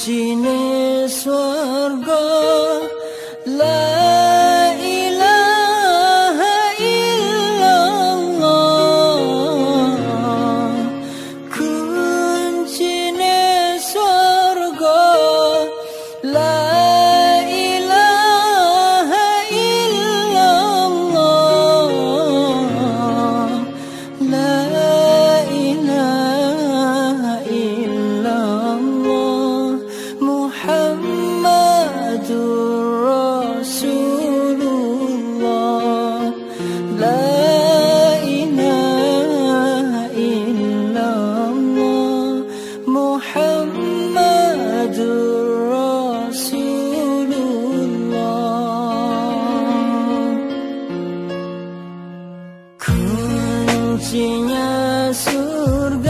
चिने स्वा kuncinya surga.